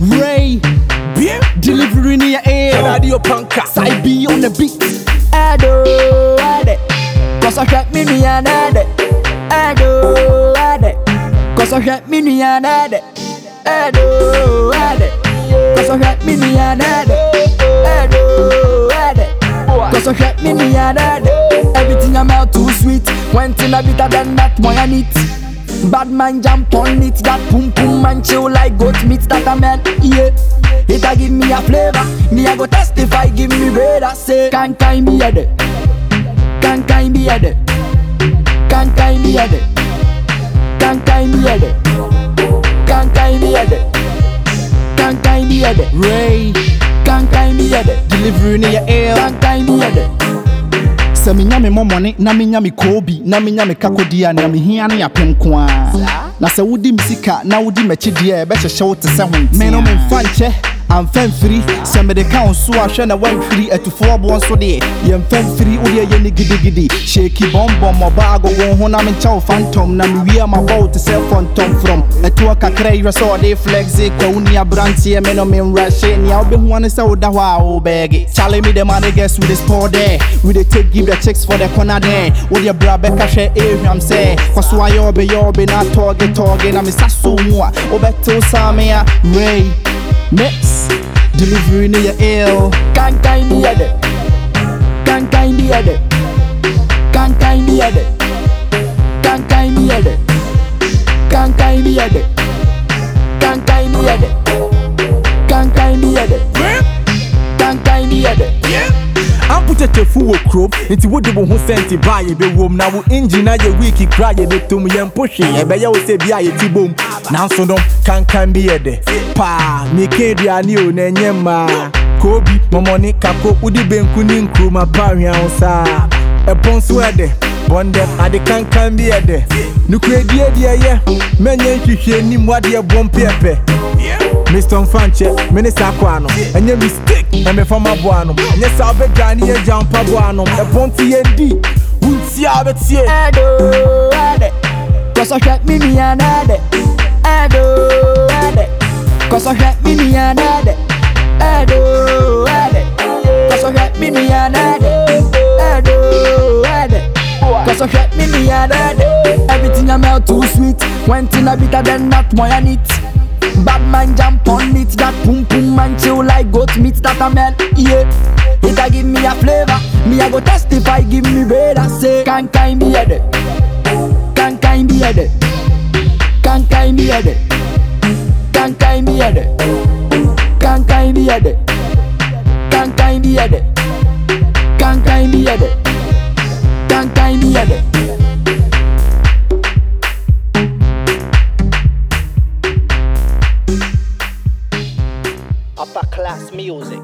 Ray, Bien, delivery in your ear. Radio Panka. Side B on the beat. Ado, ade. Cause I hit me ni anade. Ado, ade. Cause I hit me ni anade. Ado, ade. Cause I hit me ni anade. Ado, ade. Cause I hit me ni anade. Everything I'm out too sweet. One thing I bitter than that, boy I need. Bad man jump on it, that pum pum man chill like goat meat that a man, yeah. It a give me a flavor, me a go testify, give me radar, say Can kind me a de, can kind me a de, can kind me a de, can kind me a de, can kind me a de, can kind me a de, Ray, can kind me a de, Delivery in your ear. can kind me a de. Sɛ menya me mmɔmɔne na menya me koobi na menya me kakodi a nea mehia ne apem ko a na sɛ wodi me sika na wodi m'akyideɛ a ɛbɛhyehyɛ wo te sɛ ho me no memfa nkyɛ amfa mfiri sɛ mede ka wo so a hwɛ na woamfiri atufoɔ boɔ nso deɛ yɛmfa mfiri wodeɛ yɛ ne gidigidi hyɛki bɔmbɔ mmɔba agogo ho na menkyɛ wo fantom na mewie mabɔ wo te sɛ fɔntɔm from? Ɛtoɔ kakra yi hwɛ sɛ ɔde flexe kwa wo ni aberanteɛ me no memrɛhye nea wobɛhu ane sɛ woda hɔ a wobɛɛge Charlie me the money guess we dey sport there we dey take give the chicks for the corner there. Wo deɛ bra hwɛ ehwam sɛ kɔ so ayɛ ɔbɛ yɛ ɔbɛ na tɔɔge tɔɔge na mesa so mu a wobɛtew saa me a ray mix delivery ne yɛ ill Can't kind me a de, can kind me a de, can kind me a de, can kind me a de, can kind me a de, can kind me a de, can kind me a de, can kind me a de. Bien. amputetefu wɔ kurom nti wode wo ho sɛnti baa yɛbɛwom na wo engine ayɛ weeki kora yɛde tom yɛmpo hwee ɛbɛyɛ wo sɛ bi a yɛti bom. Nanso no kankan bi yɛ dɛ paa meka aduane o na ɛnyɛ mmaa koobi mɔmɔne kako wode benku ne nkuruma pa hwea wo saa ɛpɔ nso ɛdɛ bɔndɛ ade kankan bi yɛ dɛ nokoradie deɛ yɛ mɛnyɛ nhwehwɛ nim wadeɛ bɔ mpeɛpɛ Mr. Mfanche, mene sakwa ano Enye mistake, na me fama boano Enye sa obedwa ni ye jampa boano E ponti ye di, unti a betie Ado, ade, cause I hit me me and ade. Ado, ade, cause I hit me me and ade. Ado, ade, cause I hit me me and ade. Ado, ade, cause I hit me me and ade. Everything I'm out too sweet. One thing I bitter than that, boy I need. Bad man jump on it, that pum pum man chill like goat meat that a man, yeah. It a give me a flavor, me a go testify, give me radar, say can kind me a de, can kind me a de, can kind me a de, can kind me a de, can kind me a de, can kind me a de, can kind me a de, music.